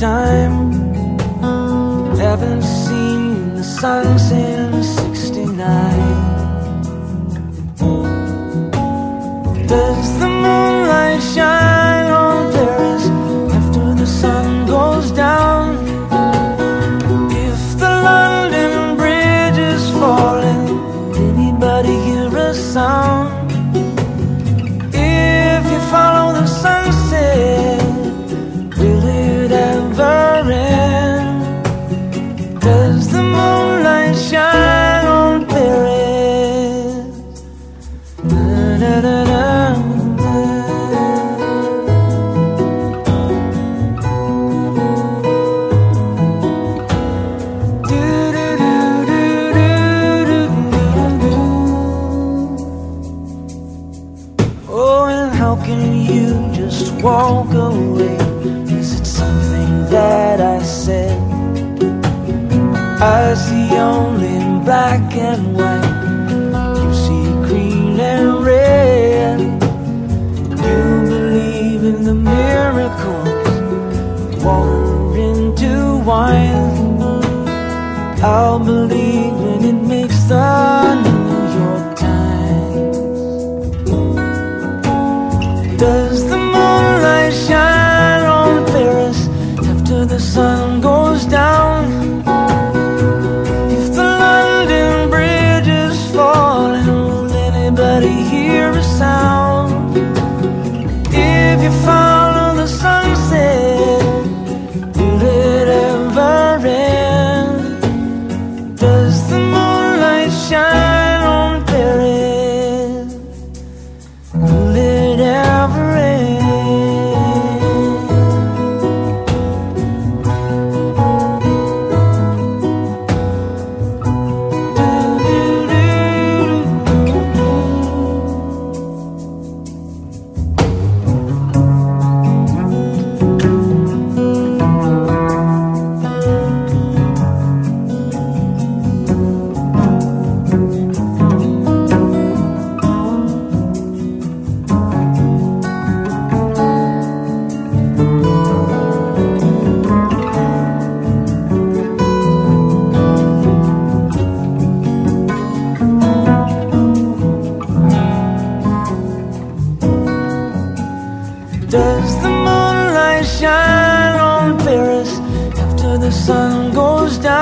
time. Haven't seen the sun since 69. Does the moonlight shine? Oh, and how can you just walk away? Is it something that I said? I see only black and white. while I'll believe when it makes the New York Times. Does the the sun goes down.